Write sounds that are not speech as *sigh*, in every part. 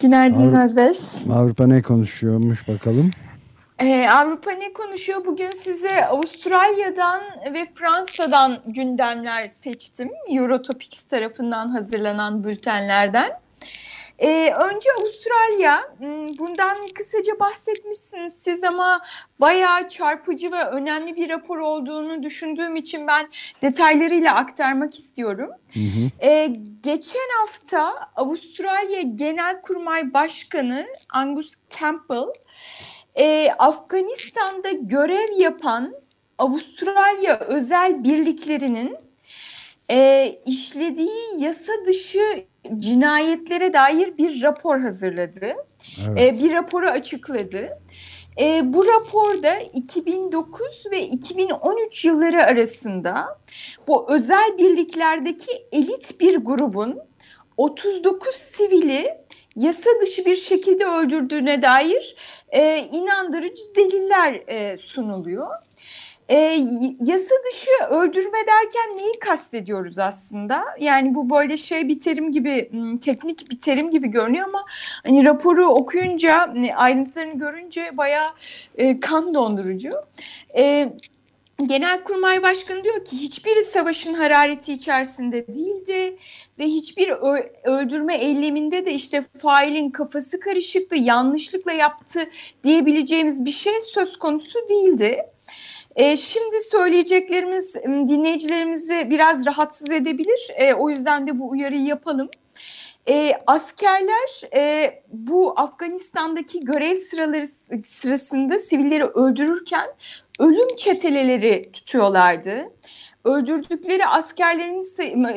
Günaydın Avrupa, Özdeş. Avrupa ne konuşuyormuş bakalım. Ee, Avrupa ne konuşuyor? Bugün size Avustralya'dan ve Fransa'dan gündemler seçtim. Eurotopics tarafından hazırlanan bültenlerden. Ee, önce Avustralya, hmm, bundan kısaca bahsetmişsiniz siz ama bayağı çarpıcı ve önemli bir rapor olduğunu düşündüğüm için ben detaylarıyla aktarmak istiyorum. Hı hı. Ee, geçen hafta Avustralya Genelkurmay Başkanı Angus Campbell, e, Afganistan'da görev yapan Avustralya özel birliklerinin e, işlediği yasa dışı cinayetlere dair bir rapor hazırladı. Evet. E, bir raporu açıkladı. E, bu raporda 2009 ve 2013 yılları arasında bu özel birliklerdeki elit bir grubun 39 sivili yasa dışı bir şekilde öldürdüğüne dair e, inandırıcı deliller e, sunuluyor. E, yasa dışı öldürme derken neyi kastediyoruz aslında? Yani bu böyle şey bir terim gibi, teknik bir terim gibi görünüyor ama hani raporu okuyunca, hani ayrıntılarını görünce bayağı e, kan dondurucu. E, Genelkurmay Başkanı diyor ki hiçbiri savaşın harareti içerisinde değildi ve hiçbir öldürme eyleminde de işte failin kafası karışıktı, yanlışlıkla yaptı diyebileceğimiz bir şey söz konusu değildi. E, şimdi söyleyeceklerimiz dinleyicilerimizi biraz rahatsız edebilir. E, o yüzden de bu uyarıyı yapalım. E, askerler e, bu Afganistan'daki görev sıraları sırasında sivilleri öldürürken ölüm çeteleri tutuyorlardı. Öldürdükleri askerlerin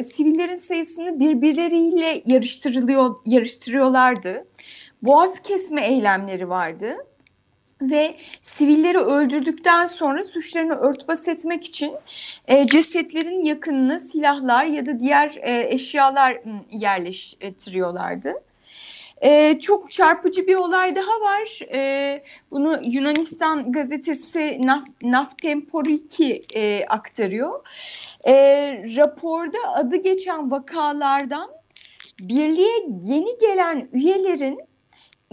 sivillerin sayısını birbirleriyle yarıştırılıyor yarıştırıyorlardı. Boğaz kesme eylemleri vardı ve sivilleri öldürdükten sonra suçlarını örtbas etmek için e, cesetlerin yakınına silahlar ya da diğer e, eşyalar yerleştiriyorlardı. E, çok çarpıcı bir olay daha var. E, bunu Yunanistan gazetesi Naf, Naftemporiki e, aktarıyor. E, raporda adı geçen vakalardan birliğe yeni gelen üyelerin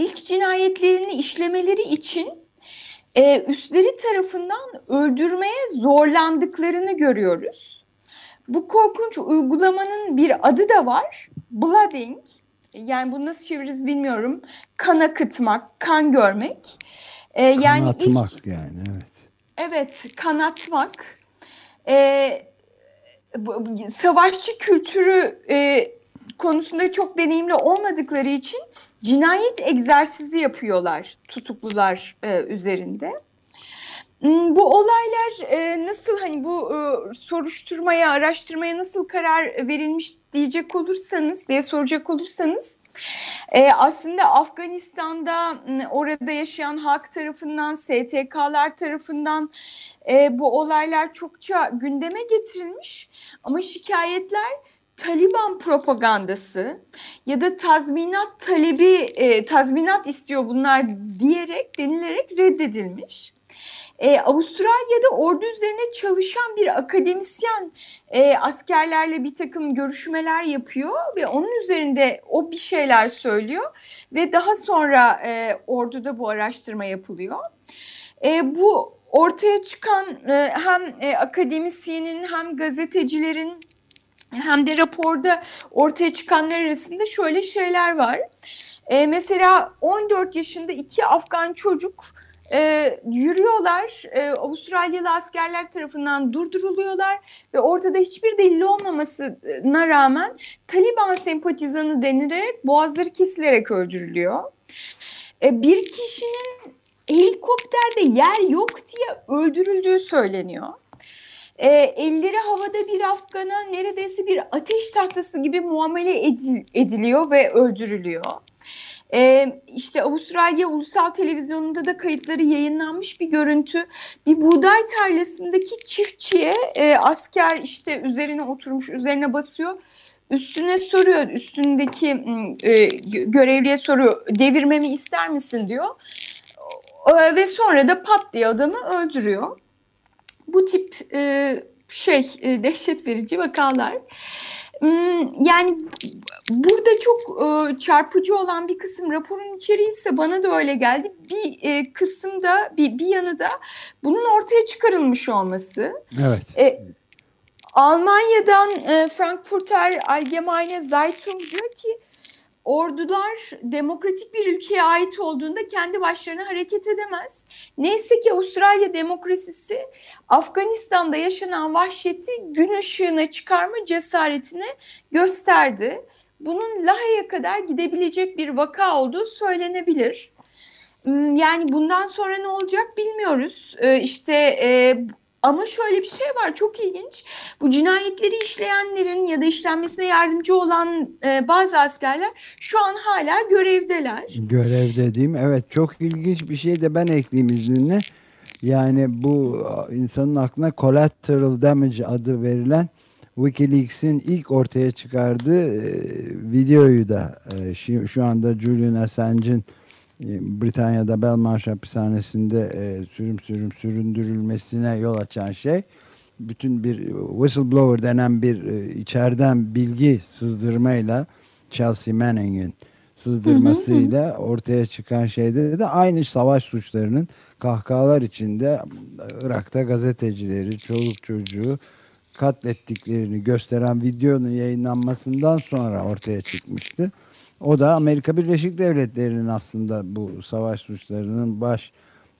ilk cinayetlerini işlemeleri için e, üstleri tarafından öldürmeye zorlandıklarını görüyoruz. Bu korkunç uygulamanın bir adı da var. Blooding. Yani bunu nasıl çeviririz bilmiyorum. Kan akıtmak, kan görmek. Ee, yani kanatmak ilk, yani evet. Evet, kanatmak. Ee, savaşçı kültürü e, konusunda çok deneyimli olmadıkları için cinayet egzersizi yapıyorlar tutuklular e, üzerinde. Hmm, bu olaylar e, nasıl hani bu e, soruşturmaya, araştırmaya nasıl karar verilmiş diyecek olursanız diye soracak olursanız e, aslında Afganistan'da orada yaşayan halk tarafından, STK'lar tarafından e, bu olaylar çokça gündeme getirilmiş ama şikayetler Taliban propagandası ya da tazminat talebi, e, tazminat istiyor bunlar diyerek denilerek reddedilmiş. E, Avustralya'da ordu üzerine çalışan bir akademisyen e, askerlerle bir takım görüşmeler yapıyor ve onun üzerinde o bir şeyler söylüyor ve daha sonra e, orduda bu araştırma yapılıyor. E, bu ortaya çıkan e, hem e, akademisyenin hem gazetecilerin hem de raporda ortaya çıkanlar arasında şöyle şeyler var. E, mesela 14 yaşında iki Afgan çocuk e, yürüyorlar. E, Avustralyalı askerler tarafından durduruluyorlar ve ortada hiçbir delil olmamasına rağmen Taliban sempatizanı denilerek boğazları kesilerek öldürülüyor. E, bir kişinin helikopterde yer yok diye öldürüldüğü söyleniyor. E, elleri havada bir Afgan'a neredeyse bir ateş tahtası gibi muamele edil, ediliyor ve öldürülüyor. Ee, işte Avustralya Ulusal Televizyonu'nda da kayıtları yayınlanmış bir görüntü. Bir buğday tarlasındaki çiftçiye e, asker işte üzerine oturmuş, üzerine basıyor. Üstüne soruyor, üstündeki e, görevliye soruyor, devirmemi ister misin diyor. E, ve sonra da pat diye adamı öldürüyor. Bu tip e, şey e, dehşet verici vakalar. Hmm, yani burada çok e, çarpıcı olan bir kısım raporun içeriği ise bana da öyle geldi. Bir e, kısımda bir, bir yanı da bunun ortaya çıkarılmış olması. Evet. E, Almanya'dan e, Frankfurter Allgemeine Zeitung diyor ki ordular demokratik bir ülkeye ait olduğunda kendi başlarına hareket edemez. Neyse ki Avustralya demokrasisi Afganistan'da yaşanan vahşeti gün ışığına çıkarma cesaretini gösterdi. Bunun Lahey'e kadar gidebilecek bir vaka olduğu söylenebilir. Hmm, yani bundan sonra ne olacak bilmiyoruz. Ee, işte e, ama şöyle bir şey var çok ilginç. Bu cinayetleri işleyenlerin ya da işlenmesine yardımcı olan e, bazı askerler şu an hala görevdeler. Görev dediğim evet çok ilginç bir şey de ben ekleyeyim izninle. Yani bu insanın aklına collateral damage adı verilen Wikileaks'in ilk ortaya çıkardığı e, videoyu da e, şu anda Julian Assange'in Britanya'da Belmarsh hapishanesinde e, sürüm sürüm süründürülmesine yol açan şey bütün bir whistleblower denen bir e, içeriden bilgi sızdırmayla Chelsea Manning'in sızdırmasıyla ortaya çıkan şeyde de aynı savaş suçlarının kahkahalar içinde Irak'ta gazetecileri, çoluk çocuğu katlettiklerini gösteren videonun yayınlanmasından sonra ortaya çıkmıştı. O da Amerika Birleşik Devletleri'nin aslında bu savaş suçlarının baş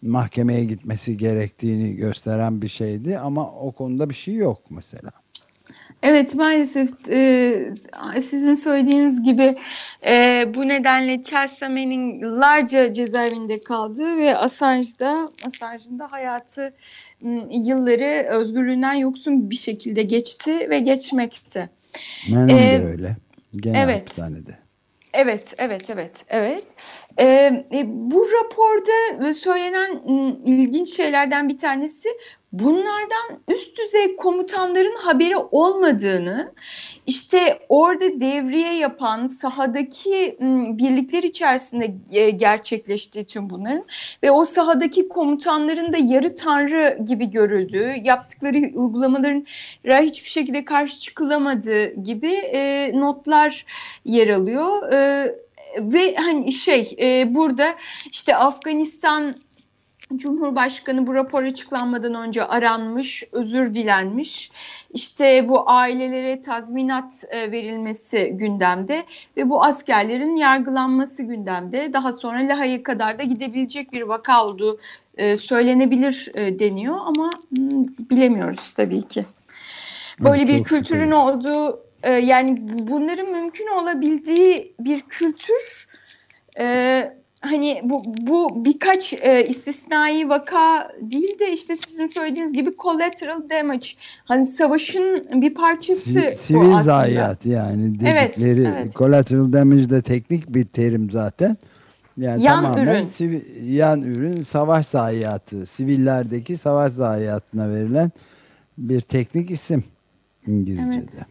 mahkemeye gitmesi gerektiğini gösteren bir şeydi ama o konuda bir şey yok mesela. Evet maalesef e, sizin söylediğiniz gibi e, bu nedenle Chelsea Manning yıllarca cezaevinde kaldı ve Assange'da Assange'ın da hayatı yılları özgürlüğünden yoksun bir şekilde geçti ve geçmekte. Manning ee, de öyle. Gene evet. hapishanede. Evet, evet, evet, evet. Ee, bu raporda söylenen ilginç şeylerden bir tanesi bunlardan üst düzey komutanların haberi olmadığını, işte orada devriye yapan sahadaki birlikler içerisinde e, gerçekleştiği tüm bunların ve o sahadaki komutanların da yarı tanrı gibi görüldüğü, yaptıkları uygulamaların hiçbir şekilde karşı çıkılamadığı gibi e, notlar yer alıyor. E, ve hani şey burada işte Afganistan Cumhurbaşkanı bu rapor açıklanmadan önce aranmış, özür dilenmiş. İşte bu ailelere tazminat e, verilmesi gündemde ve bu askerlerin yargılanması gündemde. Daha sonra Laha'ya kadar da gidebilecek bir vaka olduğu e, söylenebilir e, deniyor ama hmm, bilemiyoruz tabii ki. Böyle bir kültürün olduğu yani bunların mümkün olabildiği bir kültür hani bu, bu birkaç e, istisnai vaka değil de işte sizin söylediğiniz gibi collateral damage. Hani savaşın bir parçası si, Sivil bu aslında. zayiat yani dedikleri evet, evet. collateral damage de teknik bir terim zaten. Yani yan tamamen ürün. Sivil, yan ürün savaş zayiatı. Sivillerdeki savaş zayiatına verilen bir teknik isim İngilizce'de. Evet.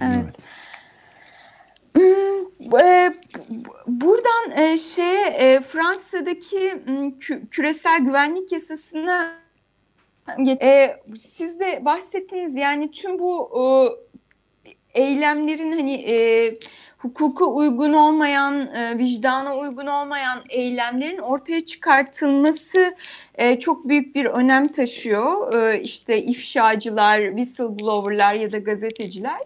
evet. evet. Hmm, e, buradan e, şeye e, Fransa'daki küresel güvenlik yasasına siz de bahsettiniz yani tüm bu eylemlerin hani hukuka uygun olmayan, vicdana uygun olmayan eylemlerin ortaya çıkartılması çok büyük bir önem taşıyor. İşte ifşacılar, whistleblowerlar ya da gazeteciler.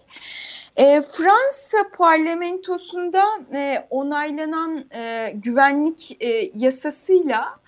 E, Fransa parlamentosunda e, onaylanan e, güvenlik e, yasasıyla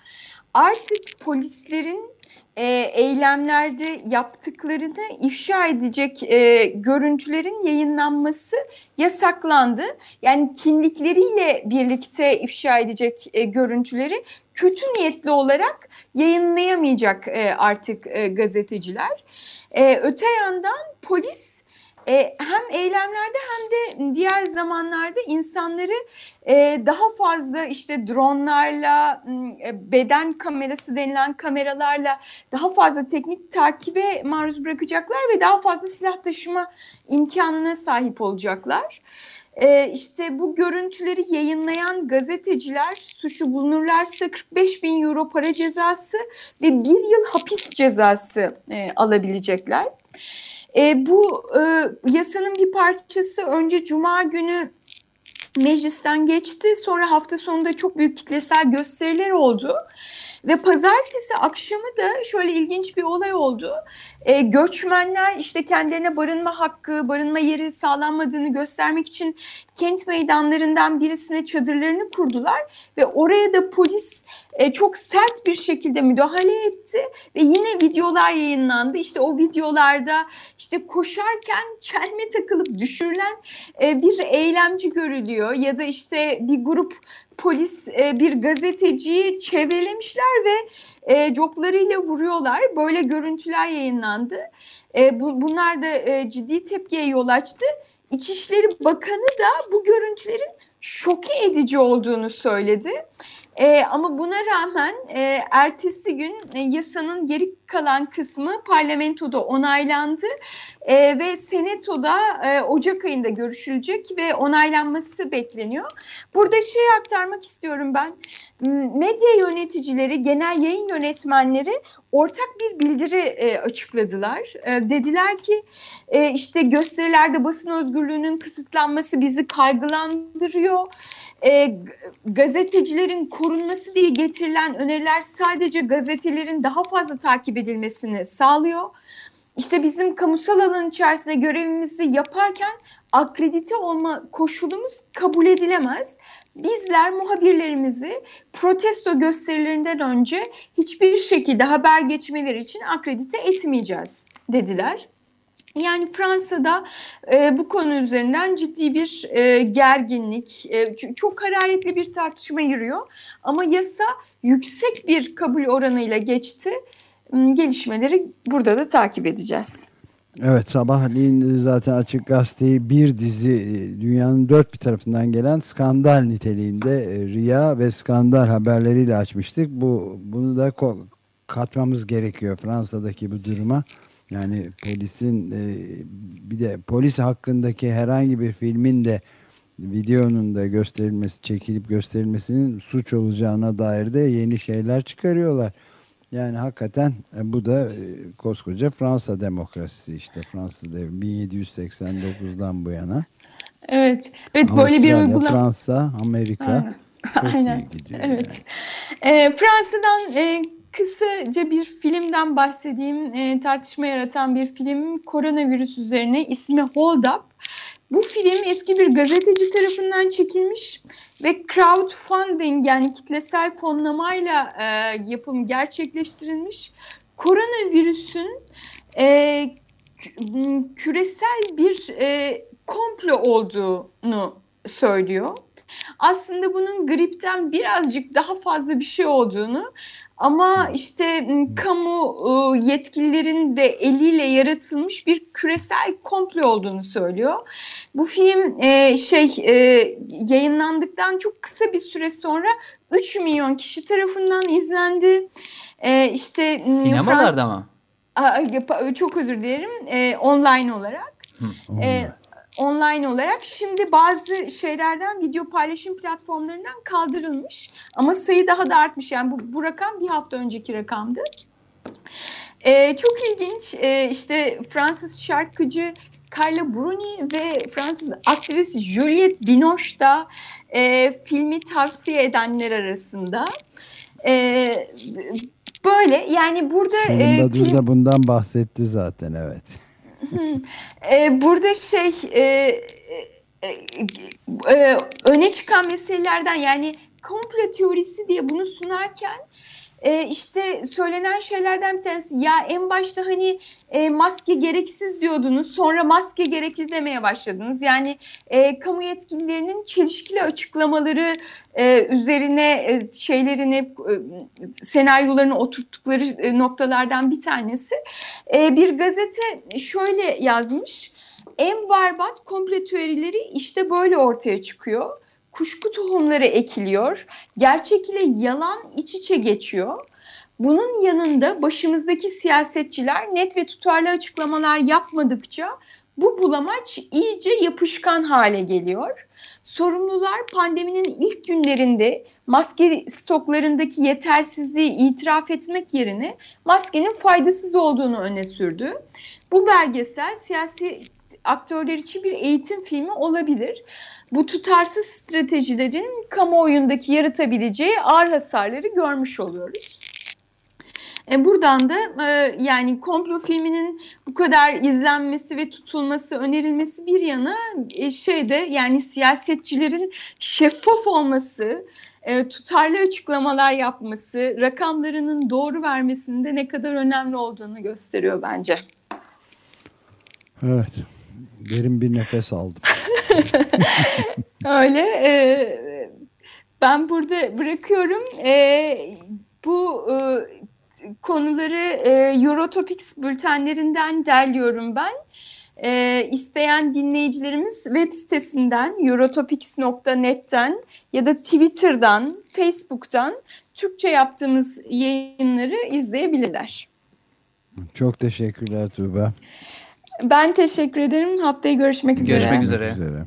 artık polislerin e, eylemlerde yaptıklarını ifşa edecek e, görüntülerin yayınlanması yasaklandı. Yani kimlikleriyle birlikte ifşa edecek e, görüntüleri kötü niyetli olarak yayınlayamayacak e, artık e, gazeteciler. E, öte yandan polis e, hem eylemlerde hem de diğer zamanlarda insanları e, daha fazla işte dronlarla, e, beden kamerası denilen kameralarla daha fazla teknik takibe maruz bırakacaklar ve daha fazla silah taşıma imkanına sahip olacaklar. Ee, işte bu görüntüleri yayınlayan gazeteciler suçu bulunurlarsa 45 bin euro para cezası ve bir yıl hapis cezası e, alabilecekler. E, bu e, yasanın bir parçası önce Cuma günü meclisten geçti. Sonra hafta sonunda çok büyük kitlesel gösteriler oldu. Ve pazartesi akşamı da şöyle ilginç bir olay oldu. E, göçmenler işte kendilerine barınma hakkı, barınma yeri sağlanmadığını göstermek için kent meydanlarından birisine çadırlarını kurdular. Ve oraya da polis e, çok sert bir şekilde müdahale etti. Ve yine videolar yayınlandı. İşte o videolarda işte koşarken çelme takılıp düşürülen e, bir eylemci görülüyor. Ya da işte bir grup polis e, bir gazeteciyi çevrelemişler ve e, coplarıyla vuruyorlar. Böyle görüntüler yayınlandı. E, bu, bunlar da e, ciddi tepkiye yol açtı. İçişleri Bakanı da bu görüntülerin şoke edici olduğunu söyledi. E, ama buna rağmen e, ertesi gün e, yasanın geri kalan kısmı parlamentoda onaylandı e, ve senatoda e, Ocak ayında görüşülecek ve onaylanması bekleniyor. Burada şey aktarmak istiyorum ben. Medya yöneticileri, genel yayın yönetmenleri ortak bir bildiri e, açıkladılar. E, dediler ki e, işte gösterilerde basın özgürlüğünün kısıtlanması bizi kaygılandırıyor e, gazetecilerin korunması diye getirilen öneriler sadece gazetelerin daha fazla takip edilmesini sağlıyor. İşte bizim kamusal alan içerisinde görevimizi yaparken akredite olma koşulumuz kabul edilemez. Bizler muhabirlerimizi protesto gösterilerinden önce hiçbir şekilde haber geçmeleri için akredite etmeyeceğiz dediler. Yani Fransa'da e, bu konu üzerinden ciddi bir e, gerginlik, e, çok hararetli bir tartışma yürüyor. Ama yasa yüksek bir kabul oranıyla geçti. Hmm, gelişmeleri burada da takip edeceğiz. Evet sabahleyin zaten Açık Gazete'yi bir dizi e, dünyanın dört bir tarafından gelen skandal niteliğinde e, riya ve skandal haberleriyle açmıştık. Bu Bunu da katmamız gerekiyor Fransa'daki bu duruma. Yani polisin e, bir de polis hakkındaki herhangi bir filmin de videonun da gösterilmesi, çekilip gösterilmesinin suç olacağına dair de yeni şeyler çıkarıyorlar. Yani hakikaten e, bu da e, koskoca Fransa demokrasisi işte Fransa'da 1789'dan bu yana. Evet. Evet böyle bir uygulama. Fransa, Amerika. Aynen. Aynen. Evet. Yani. E, Fransa'dan e, kısaca bir filmden bahsedeyim. E, tartışma yaratan bir film koronavirüs üzerine ismi Hold Up. Bu film eski bir gazeteci tarafından çekilmiş ve crowdfunding yani kitlesel fonlamayla e, yapım gerçekleştirilmiş. Koronavirüsün e, küresel bir e, komplo olduğunu söylüyor. Aslında bunun gripten birazcık daha fazla bir şey olduğunu ama işte kamu yetkililerin de eliyle yaratılmış bir küresel komplo olduğunu söylüyor. Bu film şey yayınlandıktan çok kısa bir süre sonra 3 milyon kişi tarafından izlendi. İşte sinemalarda mı? Çok özür dilerim. Online olarak. Hı, online online olarak. Şimdi bazı şeylerden video paylaşım platformlarından kaldırılmış. Ama sayı daha da artmış. Yani bu, bu rakam bir hafta önceki rakamdı. Ee, çok ilginç. Ee, işte Fransız şarkıcı Carla Bruni ve Fransız aktris Juliette Binoche da e, filmi tavsiye edenler arasında. E, böyle yani burada... Badur e, film... da bundan bahsetti zaten evet. E, burada şey... E, e, e, öne çıkan meselelerden yani komplo teorisi diye bunu sunarken e, işte söylenen şeylerden bir tanesi ya en başta hani e, maske gereksiz diyordunuz sonra maske gerekli demeye başladınız. Yani e, kamu yetkililerinin çelişkili açıklamaları e, üzerine e, şeylerini e, senaryolarını oturttukları e, noktalardan bir tanesi. E, bir gazete şöyle yazmış en barbat komple teorileri işte böyle ortaya çıkıyor kuşku tohumları ekiliyor. Gerçek ile yalan iç içe geçiyor. Bunun yanında başımızdaki siyasetçiler net ve tutarlı açıklamalar yapmadıkça bu bulamaç iyice yapışkan hale geliyor. Sorumlular pandeminin ilk günlerinde maske stoklarındaki yetersizliği itiraf etmek yerine maskenin faydasız olduğunu öne sürdü. Bu belgesel siyasi aktörler için bir eğitim filmi olabilir. Bu tutarsız stratejilerin kamuoyundaki yaratabileceği ağır hasarları görmüş oluyoruz. E buradan da e, yani komplo filminin bu kadar izlenmesi ve tutulması, önerilmesi bir yana e, şeyde yani siyasetçilerin şeffaf olması, e, tutarlı açıklamalar yapması, rakamlarının doğru vermesinde ne kadar önemli olduğunu gösteriyor bence. Evet. Derin bir nefes aldım. *laughs* Öyle. E, ben burada bırakıyorum. E, bu e, konuları e, Eurotopics bültenlerinden derliyorum ben. E, isteyen dinleyicilerimiz web sitesinden eurotopics.net'ten ya da Twitter'dan, Facebook'tan Türkçe yaptığımız yayınları izleyebilirler. Çok teşekkürler Tuğba. Ben teşekkür ederim. Haftaya görüşmek üzere. Görüşmek üzere. Görüşmek üzere.